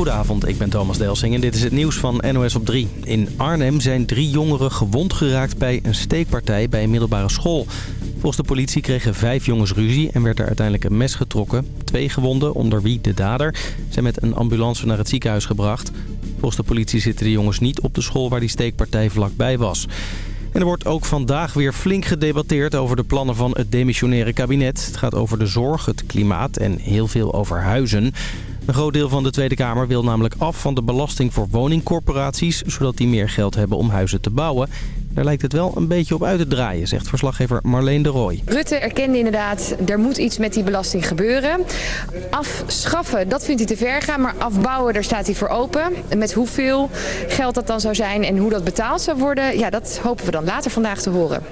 Goedenavond, ik ben Thomas Delsing en dit is het nieuws van NOS op 3. In Arnhem zijn drie jongeren gewond geraakt bij een steekpartij bij een middelbare school. Volgens de politie kregen vijf jongens ruzie en werd er uiteindelijk een mes getrokken. Twee gewonden, onder wie de dader, zijn met een ambulance naar het ziekenhuis gebracht. Volgens de politie zitten de jongens niet op de school waar die steekpartij vlakbij was. En er wordt ook vandaag weer flink gedebatteerd over de plannen van het demissionaire kabinet. Het gaat over de zorg, het klimaat en heel veel over huizen. Een groot deel van de Tweede Kamer wil namelijk af van de belasting voor woningcorporaties... zodat die meer geld hebben om huizen te bouwen. Daar lijkt het wel een beetje op uit te draaien, zegt verslaggever Marleen de Rooij. Rutte erkende inderdaad, er moet iets met die belasting gebeuren. Afschaffen, dat vindt hij te ver gaan, maar afbouwen, daar staat hij voor open. Met hoeveel geld dat dan zou zijn en hoe dat betaald zou worden... ja, dat hopen we dan later vandaag te horen.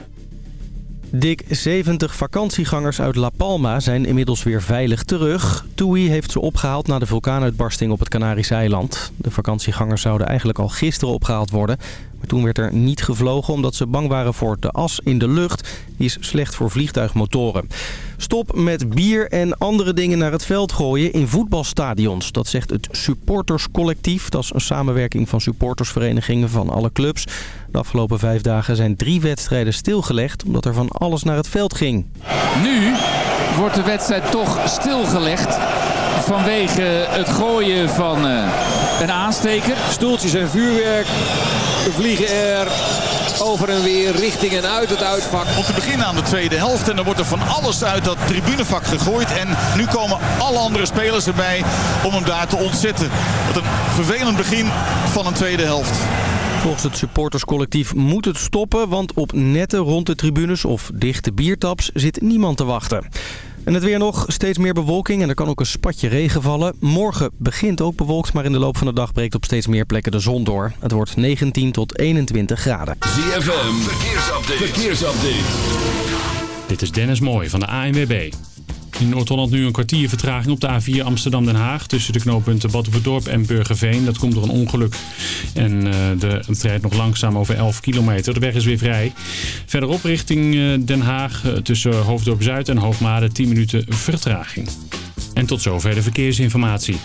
Dik 70 vakantiegangers uit La Palma zijn inmiddels weer veilig terug. TUI heeft ze opgehaald na de vulkaanuitbarsting op het Canarische eiland. De vakantiegangers zouden eigenlijk al gisteren opgehaald worden. Maar toen werd er niet gevlogen omdat ze bang waren voor de as in de lucht. Die is slecht voor vliegtuigmotoren. Stop met bier en andere dingen naar het veld gooien in voetbalstadions. Dat zegt het supporterscollectief. Dat is een samenwerking van supportersverenigingen van alle clubs. De afgelopen vijf dagen zijn drie wedstrijden stilgelegd omdat er van alles naar het veld ging. Nu wordt de wedstrijd toch stilgelegd vanwege het gooien van uh, een aansteker. Stoeltjes en vuurwerk vliegen er over en weer richting en uit het uitvak. Om te beginnen aan de tweede helft en dan wordt er van alles uit dat tribunevak gegooid. En nu komen alle andere spelers erbij om hem daar te ontzetten. Wat een vervelend begin van een tweede helft. Volgens het supporterscollectief moet het stoppen, want op netten rond de tribunes of dichte biertaps zit niemand te wachten. En het weer nog, steeds meer bewolking en er kan ook een spatje regen vallen. Morgen begint ook bewolkt, maar in de loop van de dag breekt op steeds meer plekken de zon door. Het wordt 19 tot 21 graden. ZFM, verkeersupdate. verkeersupdate. Dit is Dennis Mooij van de ANWB. In Noord-Holland nu een kwartier vertraging op de A4 Amsterdam-Den Haag... tussen de knooppunten Batuverdorp en Burgerveen. Dat komt door een ongeluk. En uh, de, het rijdt nog langzaam over 11 kilometer. De weg is weer vrij. Verderop richting uh, Den Haag uh, tussen Hoofddorp-Zuid en Hoogmade 10 minuten vertraging. En tot zover de verkeersinformatie.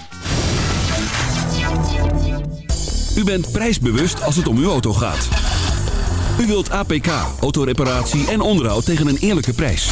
U bent prijsbewust als het om uw auto gaat. U wilt APK, autoreparatie en onderhoud tegen een eerlijke prijs.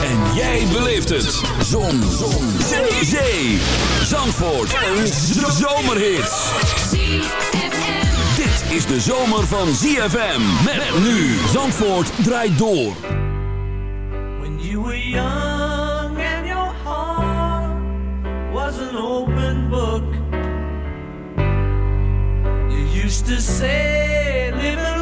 En jij beleeft het. Zon. Zon. Zee. Zee. Zandvoort. Een zomerhit. Dit is de zomer van ZFM. Met nu. Zandvoort draait door. When you were young and your heart was an open book. You used to say, live.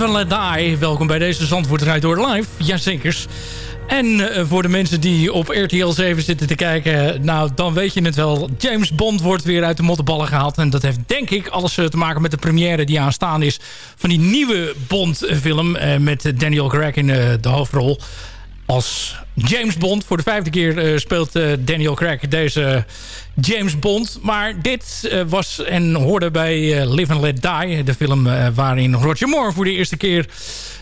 Live Let. Welkom bij deze Zandvoort Rijd Door Live. Jazekers. En eh, voor de mensen die op RTL 7 zitten te kijken... nou, dan weet je het wel. James Bond wordt weer uit de mottenballen gehaald. En dat heeft denk ik alles eh, te maken met de première die aanstaan is... van die nieuwe Bond-film eh, met Daniel Craig in de hoofdrol. Als James Bond. Voor de vijfde keer eh, speelt eh, Daniel Craig deze James Bond. Maar dit eh, was en hoorde bij eh, Live and Let Die. De film eh, waarin Roger Moore voor de eerste keer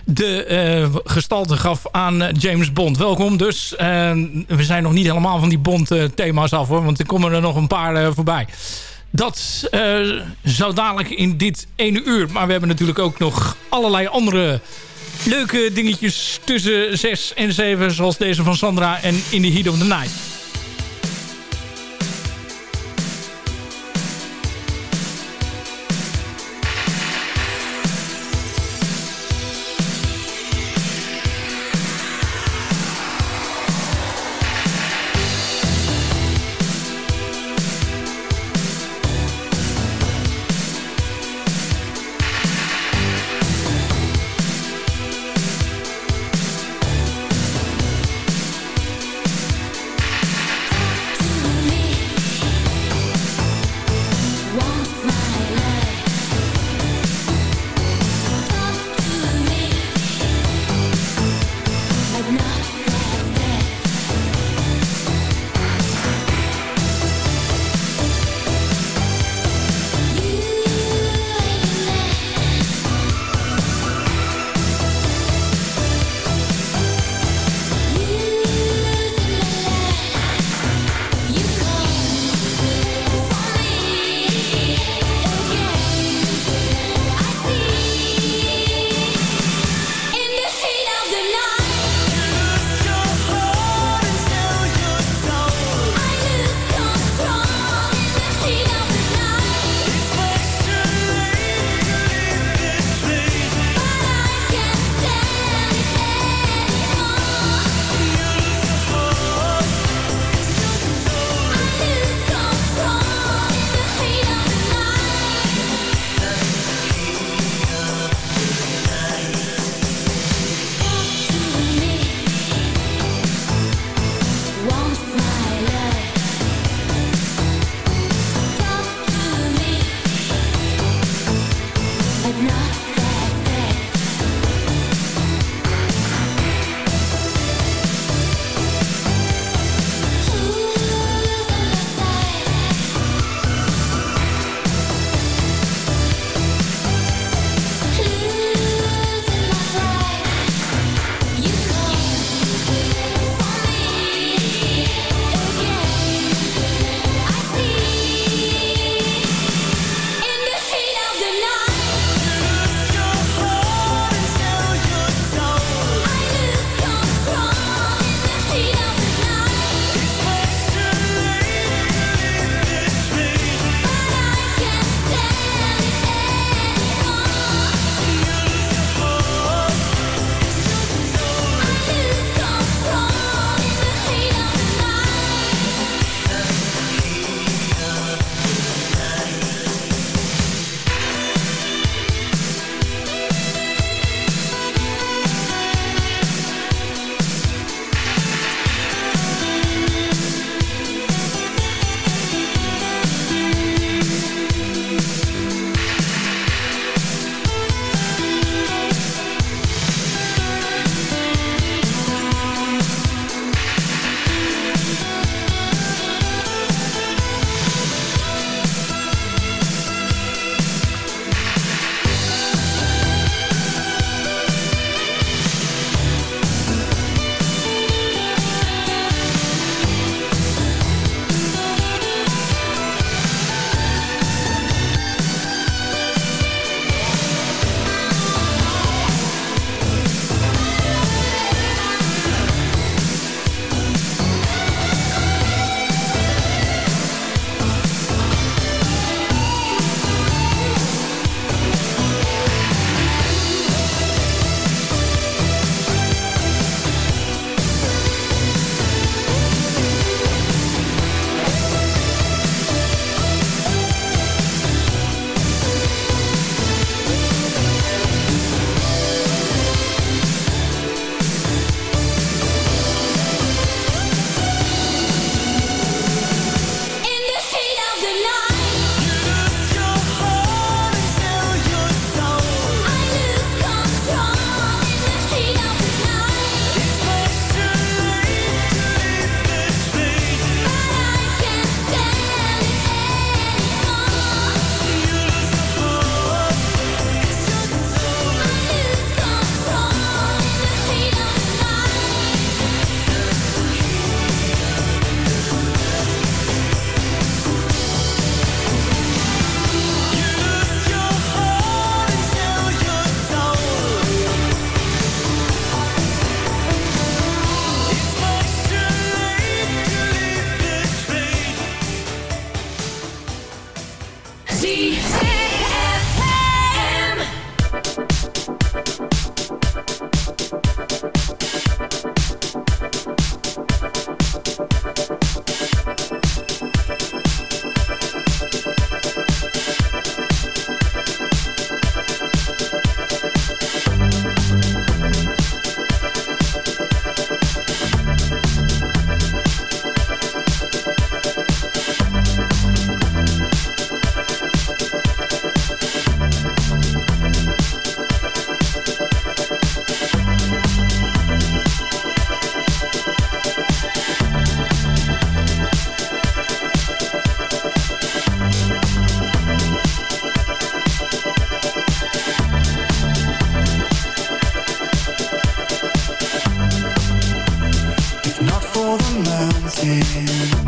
de eh, gestalte gaf aan eh, James Bond. Welkom dus. Eh, we zijn nog niet helemaal van die Bond-thema's af hoor. Want er komen er nog een paar eh, voorbij. Dat eh, zou dadelijk in dit ene uur. Maar we hebben natuurlijk ook nog allerlei andere leuke dingetjes tussen 6 en 7. Zoals deze van Sandra en In the Heat of the Night.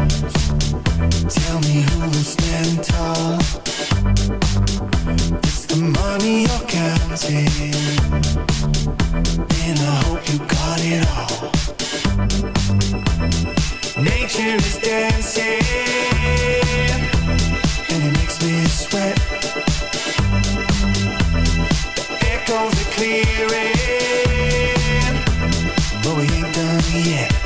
Tell me who will stand tall. It's the money you're counting. And I hope you got it all. Nature is dancing. And it makes me sweat. Echoes are clearing. But we ain't done yet.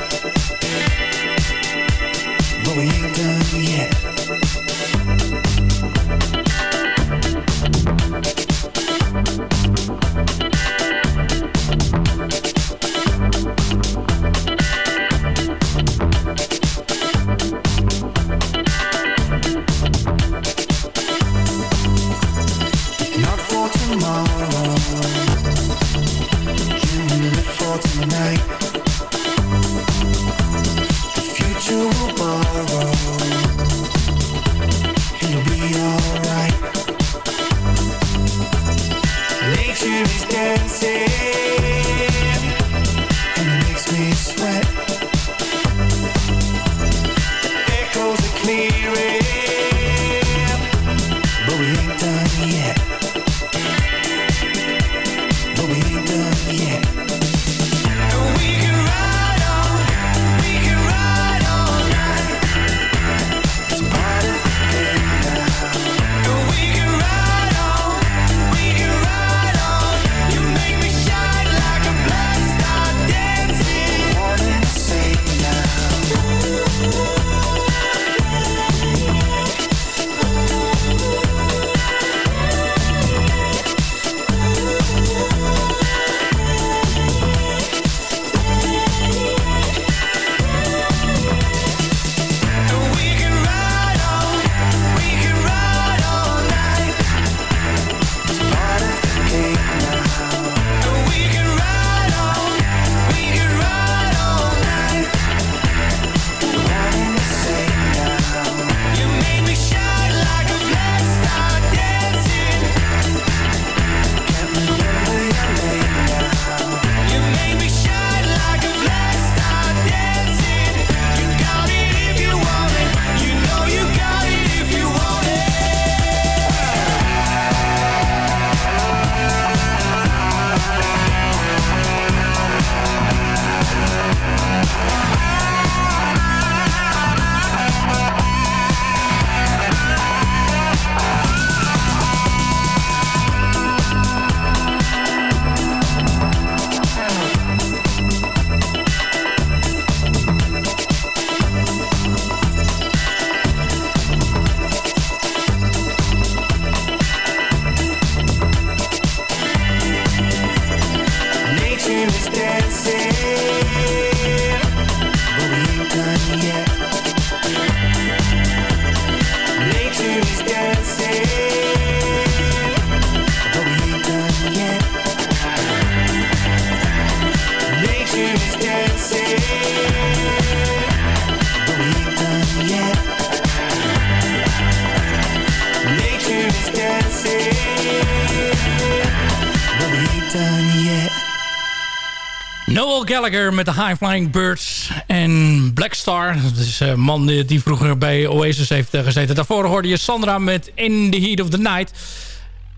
Met de High Flying Birds en Black Star. Dat is een man die, die vroeger bij Oasis heeft eh, gezeten. Daarvoor hoorde je Sandra met In the Heat of the Night.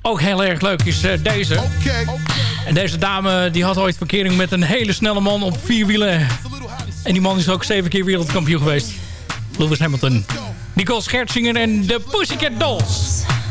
Ook heel erg leuk is eh, deze. En deze dame die had ooit verkering met een hele snelle man op vier wielen. En die man is ook zeven keer wereldkampioen geweest. Lewis Hamilton. Nicole Scherzinger en de Pussycat Dolls.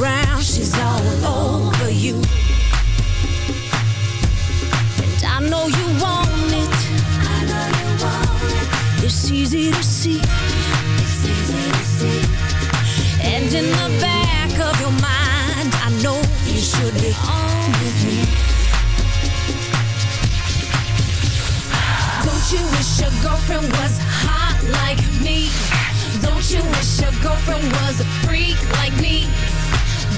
around, she's all over you. And I know you want it. I know you want it. It's easy to see. It's easy to see. And in the back of your mind, I know you should be on with me. Don't you wish your girlfriend was hot like me? freak? Don't you? Wish your girlfriend was a fun like me?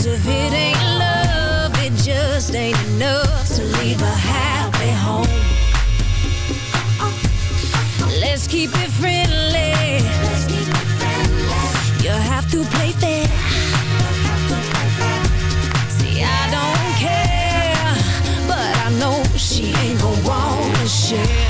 Cause if it ain't love, it just ain't enough to leave a happy home. Let's keep it friendly. You have to play fair. See, I don't care, but I know she ain't gon' wanna share.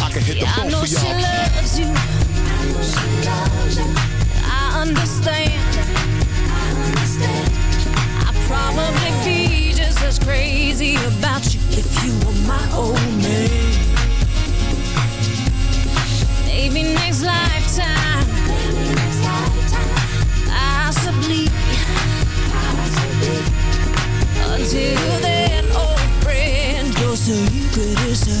I can hit the Yeah, I boat know for she y'all. loves you. I understand. I'd probably be just as crazy about you if you were my old man. Maybe next lifetime. Possibly. Until then, old friend, just so you could stay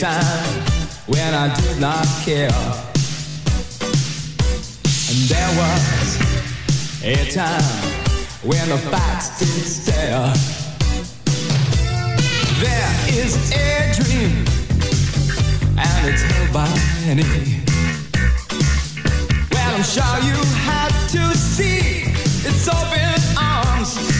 time when I did not care. Was a time when the facts did stare. There is a dream, and it's held by many. Well, I'm sure you have to see its open arms.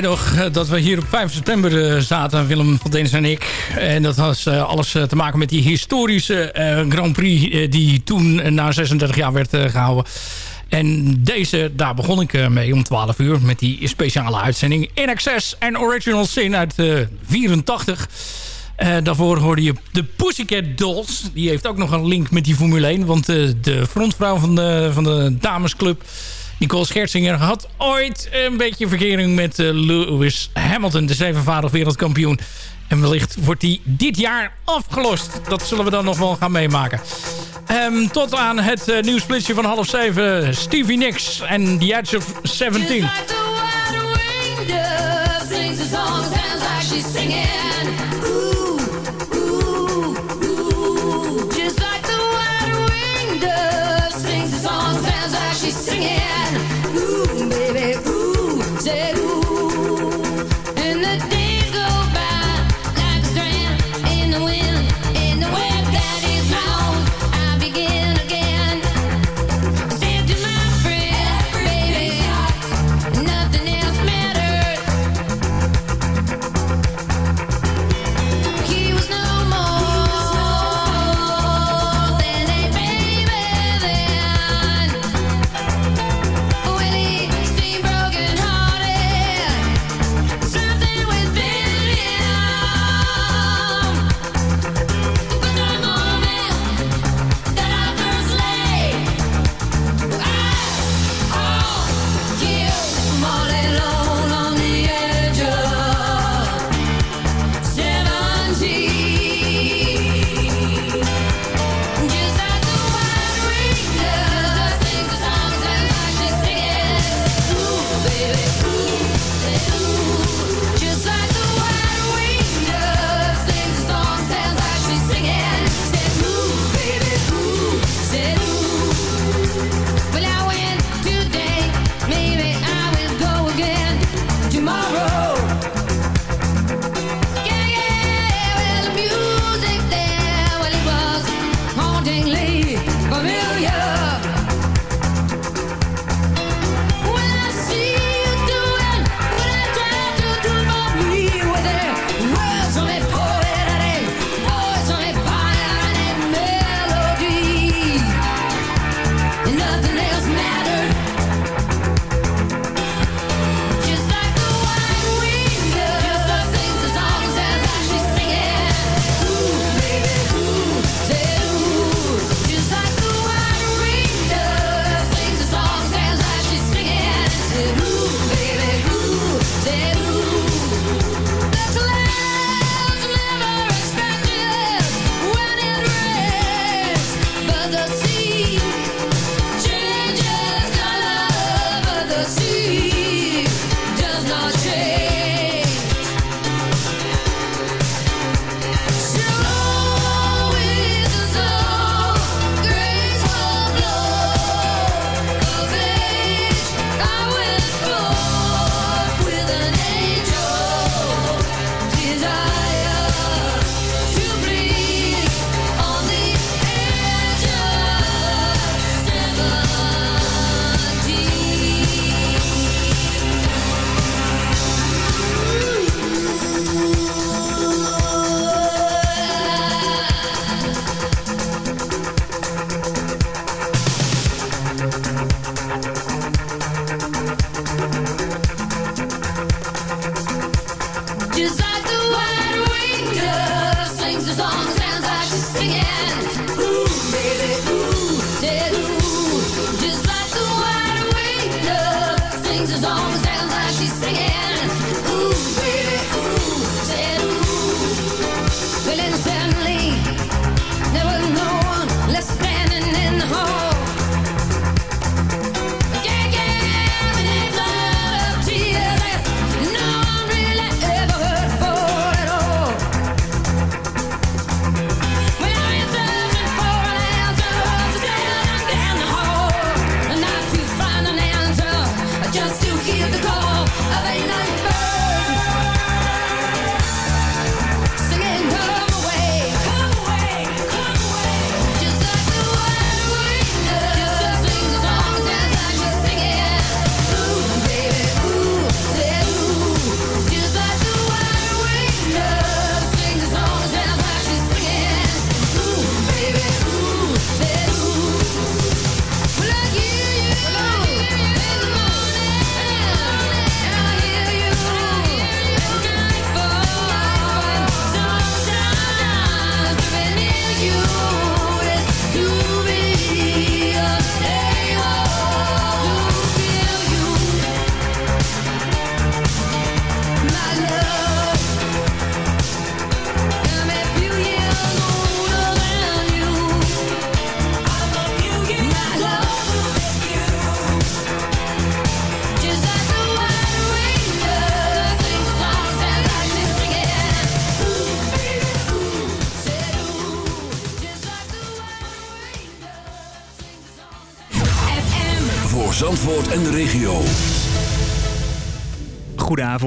nog eh, dat we hier op 5 september eh, zaten, Willem van Denis en ik. En dat had eh, alles te maken met die historische Grand Prix... die toen na 36 jaar werd eh, gehouden. En deze, daar begon ik mee om 12 uur... met die speciale uitzending In Excess en Original Sin uit eh 84... Eh, daarvoor hoorde je de Pussycat Dolls. Die heeft ook nog een link met die Formule 1. Want de frontvrouw van van de damesclub... Nicole Scherzinger had ooit een beetje verkering met eh, Lewis Hamilton. De zevenvoudig wereldkampioen. En wellicht wordt die dit jaar afgelost. Dat zullen we dan nog wel gaan meemaken. Ehm, tot aan het uh, nieuwsplitsje van half zeven. Stevie Nicks en The Edge of 17.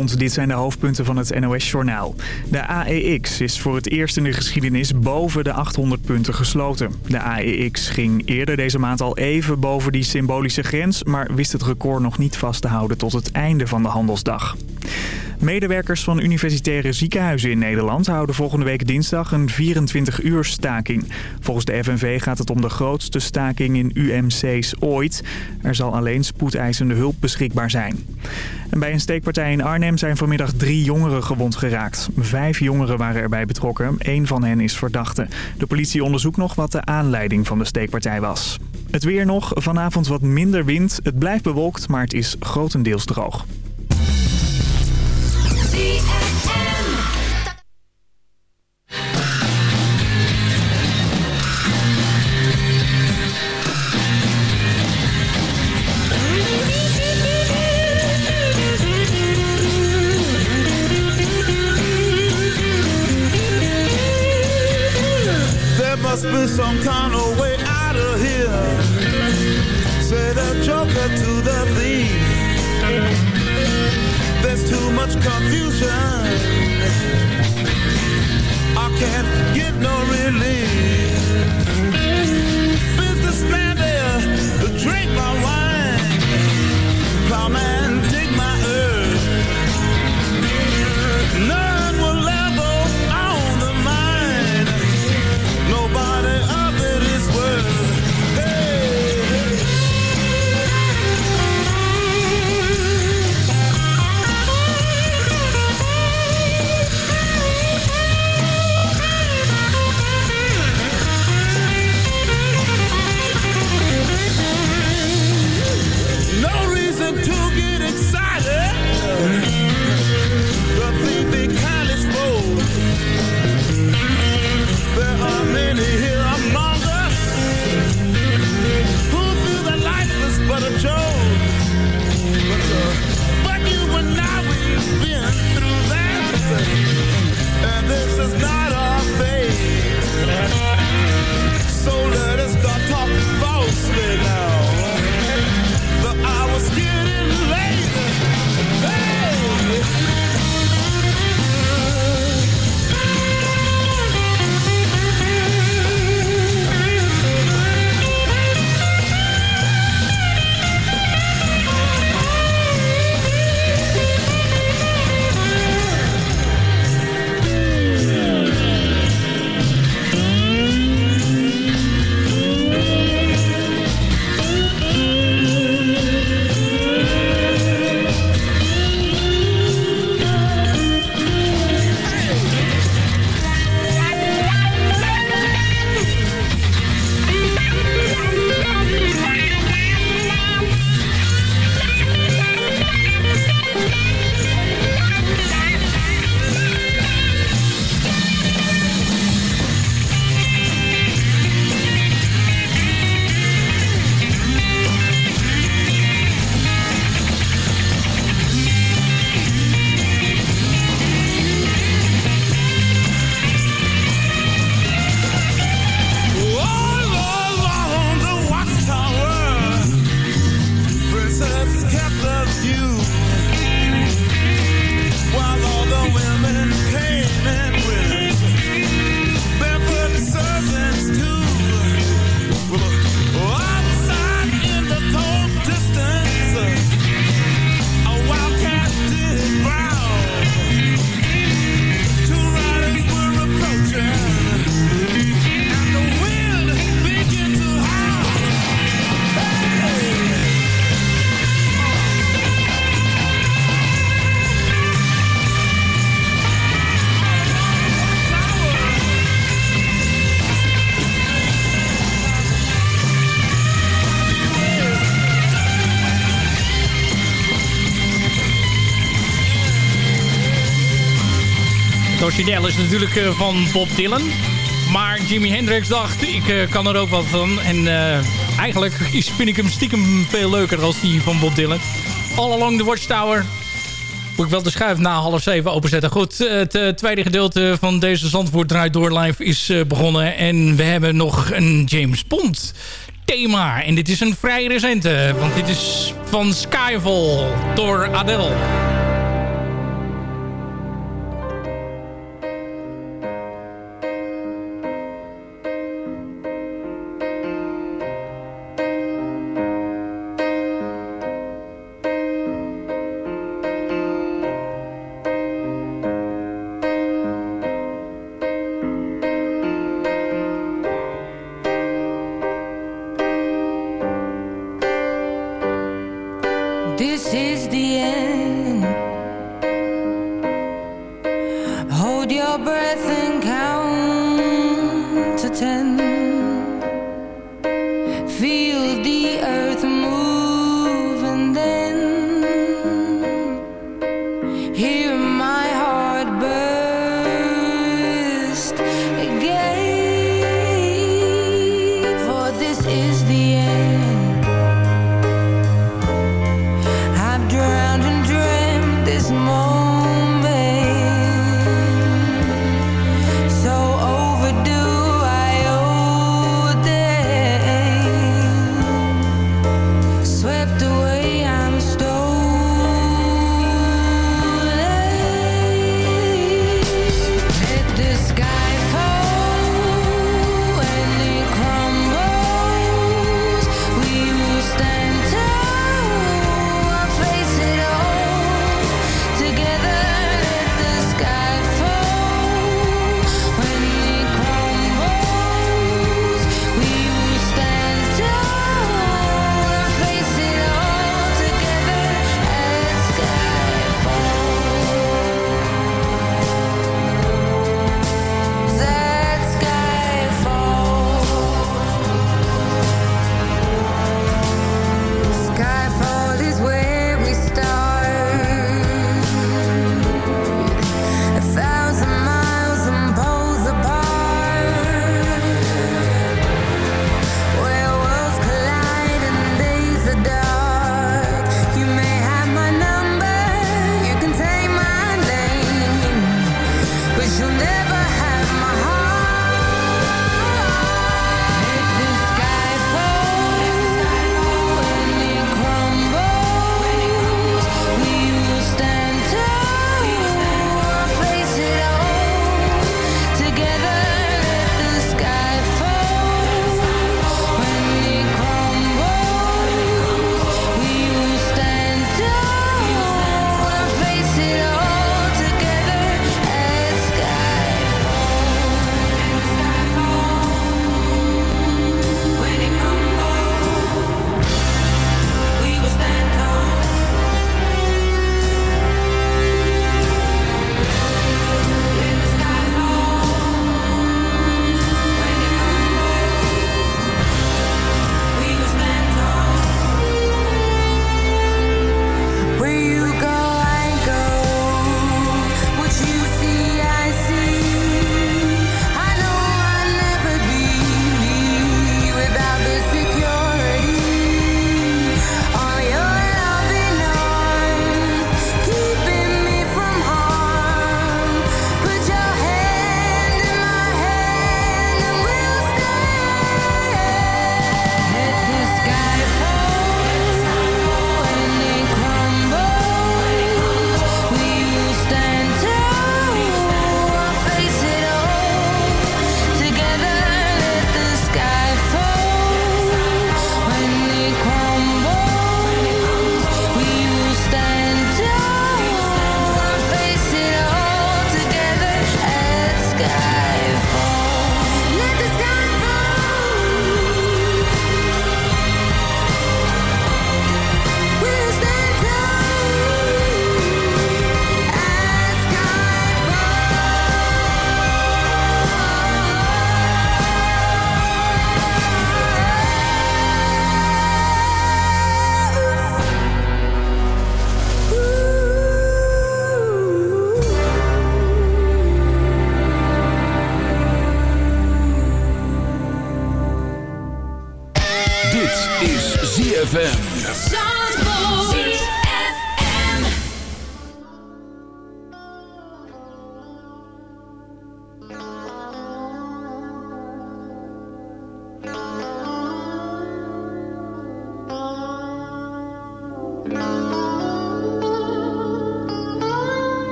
Dit zijn de hoofdpunten van het NOS-journaal. De AEX is voor het eerst in de geschiedenis boven de 800 punten gesloten. De AEX ging eerder deze maand al even boven die symbolische grens... maar wist het record nog niet vast te houden tot het einde van de handelsdag. Medewerkers van universitaire ziekenhuizen in Nederland houden volgende week dinsdag een 24-uur staking. Volgens de FNV gaat het om de grootste staking in UMC's ooit. Er zal alleen spoedeisende hulp beschikbaar zijn. En bij een steekpartij in Arnhem zijn vanmiddag drie jongeren gewond geraakt. Vijf jongeren waren erbij betrokken. Eén van hen is verdachte. De politie onderzoekt nog wat de aanleiding van de steekpartij was. Het weer nog. Vanavond wat minder wind. Het blijft bewolkt, maar het is grotendeels droog. There must be some kind of way out of here. Say the joker to the thief. Much confusion. I can't get no relief. Businessman Origineel is natuurlijk eh, van Bob Dylan. Maar Jimi Hendrix dacht, ik eh, kan er ook wat van. En eh, eigenlijk vind ik hem stiekem veel leuker als die van Bob Dylan. All Along the Watchtower. Moet ik wel de schuif na half zeven openzetten. Goed, het tweede gedeelte van deze Zandvoort Draait Door live is begonnen. En we hebben nog een James Bond thema. En dit is een vrij recente, want dit is van Skyfall door Adele.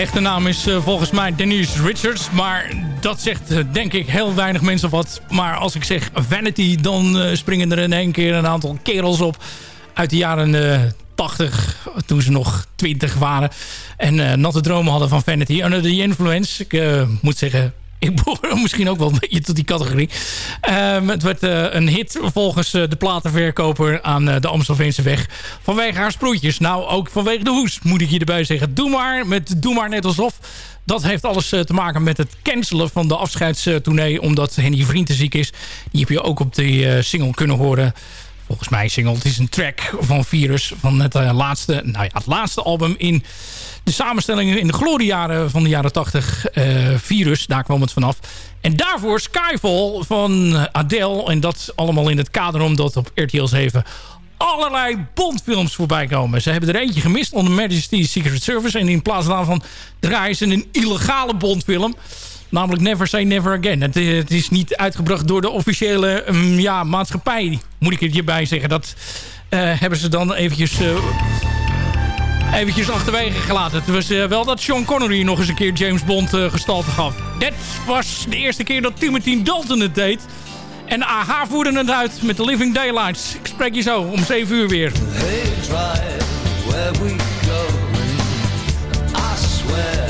Echte naam is eh, volgens mij Denise Richards. Maar dat zegt eh, denk ik heel weinig mensen wat. Maar als ik zeg Vanity, dan eh, springen er in één keer een aantal kerels op. Uit de jaren eh, 80, toen ze nog 20 waren. En natte dromen hadden van Vanity. Under the Influence. Ik moet zeggen, ik behoor misschien ook wel een beetje tot die categorie. Ehm, het werd eh, een hit volgens eh, de platenverkoper aan eh, de Amstelveense weg. Vanwege haar sproetjes. Nou, ook vanwege de hoes moet ik je erbij zeggen. Doe maar, met Doe maar net alsof. Dat heeft alles te maken met het cancelen van de afscheidstournee. Omdat Henny Vrienden ziek is. Die heb je ook op die single kunnen horen volgens mij single. Het is een track van Virus van het eh, laatste, nou ja, het laatste album in de samenstellingen in de gloriejaren van de jaren 80. eh, Virus, daar kwam het vanaf. En daarvoor Skyfall van Adele. En dat allemaal in het kader omdat op RTL 7 allerlei Bondfilms voorbij komen. Ze hebben er eentje gemist onder Majesty's Secret Service. En in plaats daarvan draaien ze een illegale Bondfilm. Namelijk Never Say Never Again. Het, eh, het is niet uitgebracht door de officiële mm, ja, maatschappij. Moet ik het hierbij zeggen. Dat eh, hebben ze dan eventjes... eh, eventjes achterwege gelaten. Het was wel dat Sean Connery nog eens een keer James Bond gestalte gaf. Dit was de eerste keer dat Timothy Dalton het deed. En AH voerde het uit met The Living Daylights. Ik spreek je zo om 7 uur weer. Hey, drive where we go. I swear